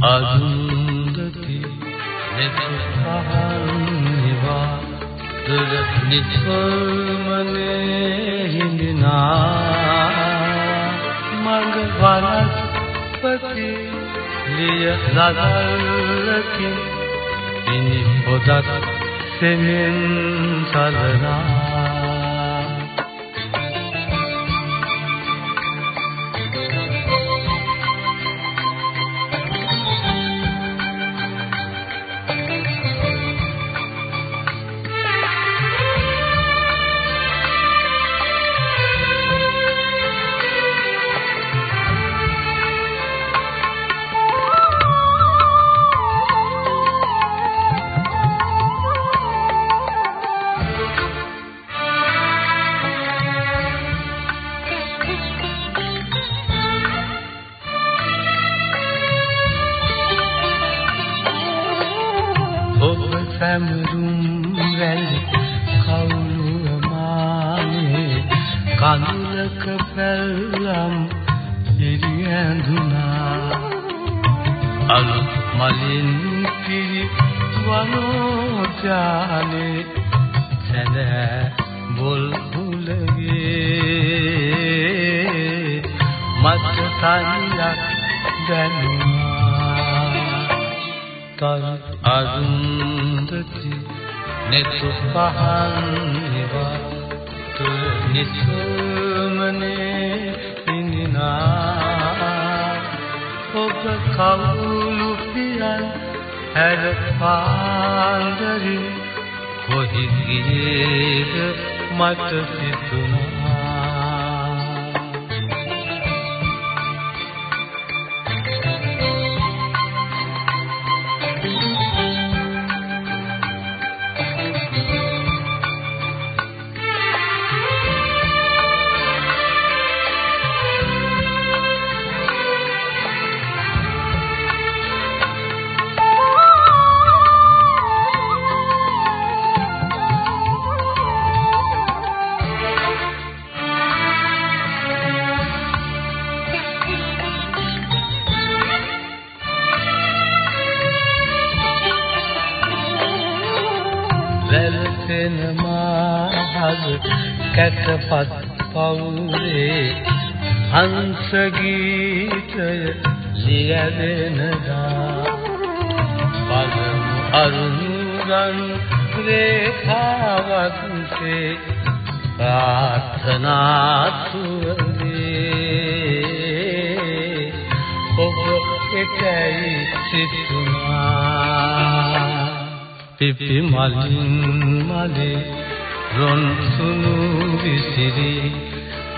අදුන්දති මෙත් පහන් නිවා දුර නිසල්මනේ හිඳනා මඟ වරස්පති ලිය නදල්ලකි ඉනි පොදක් සෙමින් සලනා. සැමරුම් වැල් කවුළුව මානේ කඳුලක පැල්ලම් ඉරි ඇඳුනා. අලු මලින් පිරි වනෝජානේ සැඳ බොල් බුලගේ මත් සංයක් දැනුනා. තල් අරුන්දති නෙතු පහන් නිවා තුල නිසමනේ ඉනිනා ඔබ කවුළු පියන් හැර පාන්දරි කොහි ගියේද මට සිතුනා වැල්සෙන මාහල් කැටපත් පවුරේ හංස ගීතය ලියවෙනදා බලමු අරුණුගන් රේඛාවත්සේ ප්‍රාර්ථනා තුවලේ ඔබ එකයි සිතුනා පිපි මලින් මලේ රොන් සුනු විසිරි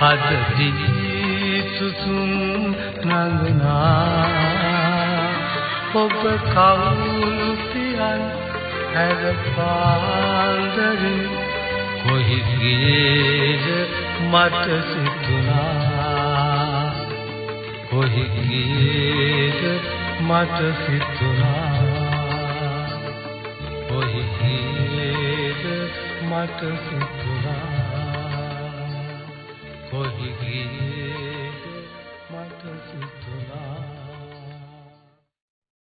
අදති සුසුම් නඟනා. ඔබ කවුරු පියන් හැර පාන්දරි කොහි ගියේද මට සිතුනා කොහි ගියේද මට සිතුනා මට සිතුනා කොහි ගියේද මට සිතුනා